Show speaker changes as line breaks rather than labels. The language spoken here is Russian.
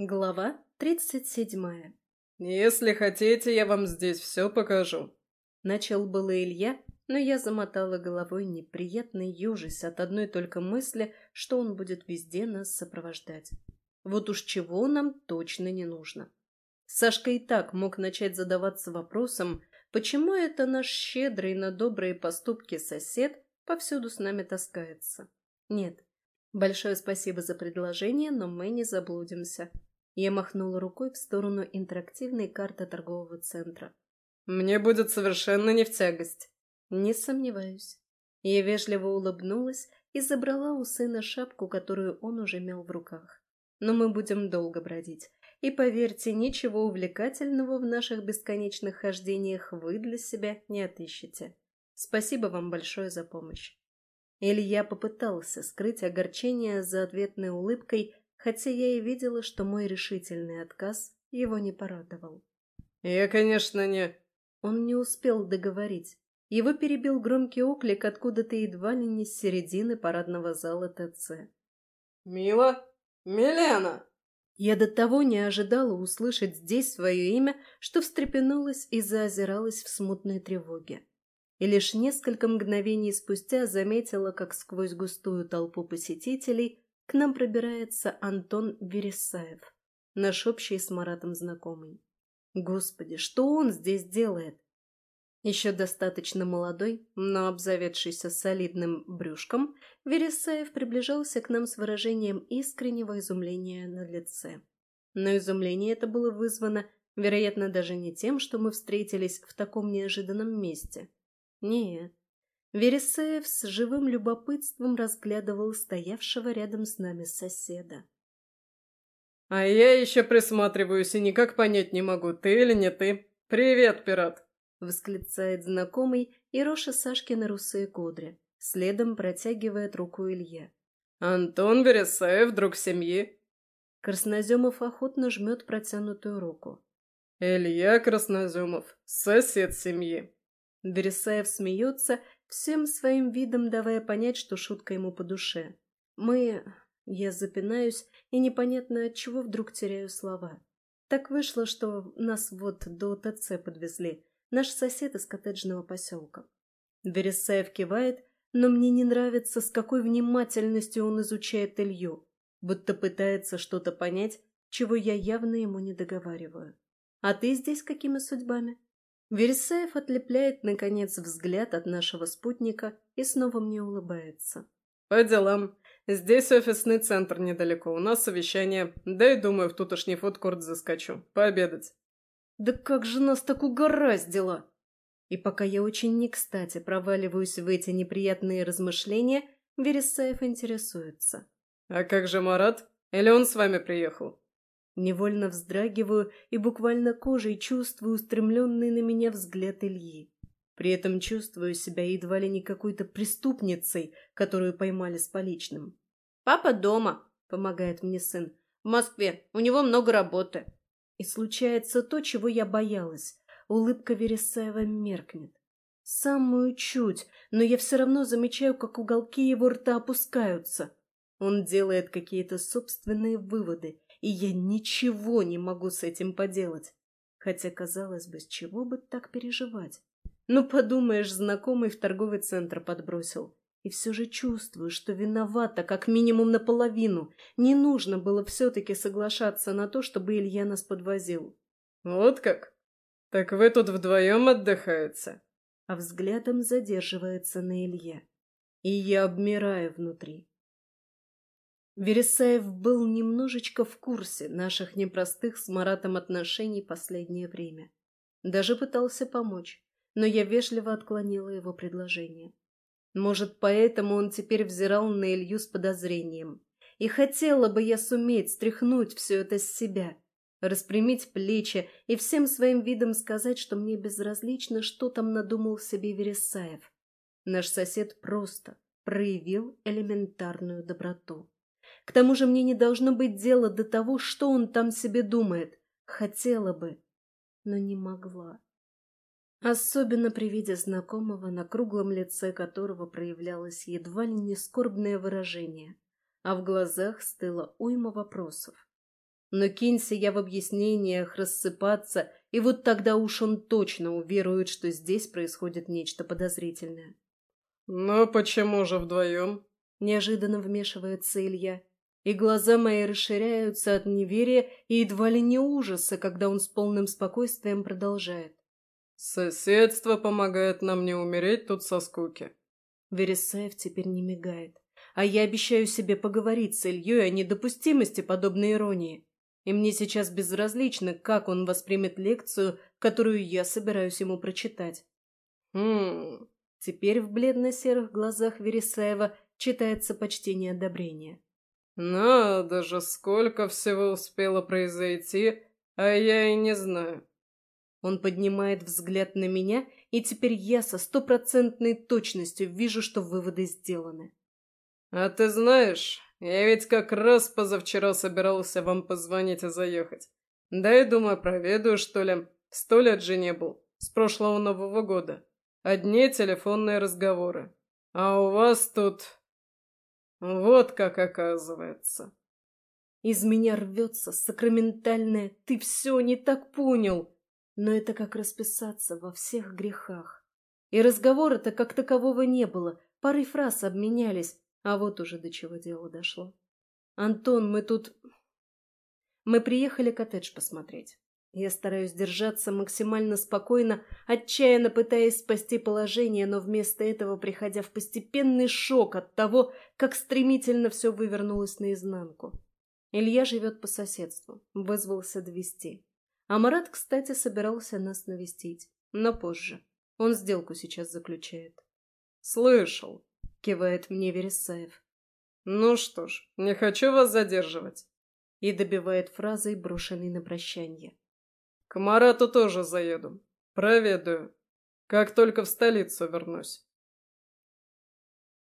Глава тридцать седьмая.
«Если хотите, я вам здесь все покажу».
Начал было Илья, но я замотала головой неприятный южись от одной только мысли, что он будет везде нас сопровождать. Вот уж чего нам точно не нужно. Сашка и так мог начать задаваться вопросом, почему это наш щедрый на добрые поступки сосед повсюду с нами таскается. Нет, большое спасибо за предложение, но мы не заблудимся. Я махнула рукой в сторону интерактивной карты торгового центра.
«Мне будет совершенно не в тягость».
«Не сомневаюсь». Я вежливо улыбнулась и забрала у сына шапку, которую он уже мял в руках. «Но мы будем долго бродить. И поверьте, ничего увлекательного в наших бесконечных хождениях вы для себя не отыщете. Спасибо вам большое за помощь». Илья попытался скрыть огорчение за ответной улыбкой, хотя я и видела, что мой решительный отказ его не порадовал.
«Я, конечно, не...»
Он не успел договорить. Его перебил громкий оклик откуда-то едва ли не с середины парадного зала ТЦ.
«Мила? Милена!»
Я до того не ожидала услышать здесь свое имя, что встрепенулась и заозиралась в смутной тревоге. И лишь несколько мгновений спустя заметила, как сквозь густую толпу посетителей к нам пробирается Антон Вересаев, наш общий с Маратом знакомый. Господи, что он здесь делает? Еще достаточно молодой, но обзаведшийся солидным брюшком, Вересаев приближался к нам с выражением искреннего изумления на лице. Но изумление это было вызвано, вероятно, даже не тем, что мы встретились в таком неожиданном месте. Нет, Вересеев с живым любопытством разглядывал стоявшего рядом с нами соседа.
«А я еще присматриваюсь и никак понять не могу, ты или не ты. Привет, пират!»
— восклицает знакомый и Роша Сашкина русые кудри. Следом протягивает руку Илье.
«Антон Вересаев, друг семьи!»
Красноземов охотно жмет протянутую руку.
«Илья Красноземов, сосед семьи!»
Вересаев смеется всем своим видом давая понять, что шутка ему по душе. Мы... Я запинаюсь и непонятно от чего вдруг теряю слова. Так вышло, что нас вот до ТЦ подвезли, наш сосед из коттеджного поселка. Вересаев кивает, но мне не нравится, с какой внимательностью он изучает Илью, будто пытается что-то понять, чего я явно ему не договариваю. А ты здесь какими судьбами? Вересаев отлепляет, наконец, взгляд от нашего спутника и снова мне улыбается.
«По делам. Здесь офисный центр недалеко, у нас совещание. Да и думаю, в тутошний фудкорт заскочу. Пообедать».
«Да как же нас так угораздило!» И пока я очень не кстати проваливаюсь в эти неприятные размышления, Вересаев интересуется.
«А как же Марат? Или он с вами приехал?»
Невольно вздрагиваю и буквально кожей чувствую устремленный на меня взгляд Ильи. При этом чувствую себя едва ли не какой-то преступницей, которую поймали с поличным. «Папа дома», — помогает мне сын. «В Москве. У него много работы». И случается то, чего я боялась. Улыбка Вересаева меркнет. Самую чуть, но я все равно замечаю, как уголки его рта опускаются. Он делает какие-то собственные выводы, и я ничего не могу с этим поделать. Хотя, казалось бы, с чего бы так переживать? Ну, подумаешь, знакомый в торговый центр подбросил. И все же чувствую, что виновата как минимум наполовину. Не нужно было все-таки соглашаться на то, чтобы Илья нас подвозил.
Вот как? Так вы тут вдвоем отдыхаете?
А взглядом задерживается на Илье. И я обмираю внутри. Вересаев был немножечко в курсе наших непростых с Маратом отношений последнее время. Даже пытался помочь, но я вежливо отклонила его предложение. Может, поэтому он теперь взирал на Илью с подозрением. И хотела бы я суметь стряхнуть все это с себя, распрямить плечи и всем своим видом сказать, что мне безразлично, что там надумал себе Вересаев. Наш сосед просто проявил элементарную доброту. К тому же мне не должно быть дела до того, что он там себе думает. Хотела бы, но не могла. Особенно при виде знакомого, на круглом лице которого проявлялось едва ли не скорбное выражение, а в глазах стыло уйма вопросов. Но кинься я в объяснениях рассыпаться, и вот тогда уж он точно уверует, что здесь происходит нечто подозрительное.
«Но почему же вдвоем?»
— неожиданно вмешивается Илья. И глаза мои расширяются от неверия и едва ли не ужаса, когда он с полным спокойствием продолжает.
«Соседство помогает нам не умереть тут со скуки».
Вересаев теперь не мигает. А я обещаю себе поговорить с Ильей о недопустимости подобной иронии. И мне сейчас безразлично, как он воспримет лекцию, которую я собираюсь ему прочитать.
«Хм...»
Теперь в бледно-серых глазах Вересаева читается почти неодобрение.
«Надо же, сколько всего успело произойти, а я и не знаю».
Он поднимает взгляд на меня, и теперь я со стопроцентной точностью вижу, что выводы сделаны.
«А ты знаешь, я ведь как раз позавчера собирался вам позвонить и заехать. Да и думаю, проведу, что ли. Сто лет же не был. С прошлого Нового года. Одни телефонные разговоры. А у вас тут... Вот как оказывается.
Из меня рвется сакраментальное «ты все не так понял». Но это как расписаться во всех грехах. И разговора-то как такового не было, парой фраз обменялись, а вот уже до чего дело дошло. «Антон, мы тут...» Мы приехали коттедж посмотреть. Я стараюсь держаться максимально спокойно, отчаянно пытаясь спасти положение, но вместо этого приходя в постепенный шок от того, как стремительно все вывернулось наизнанку. Илья живет по соседству, вызвался довести. А Марат, кстати, собирался нас навестить, но позже. Он сделку сейчас заключает.
«Слышал», —
кивает мне Вересаев.
«Ну что ж, не хочу вас задерживать».
И добивает фразой, брошенной на прощание.
К Марату тоже заеду. Проведаю. Как только в столицу вернусь.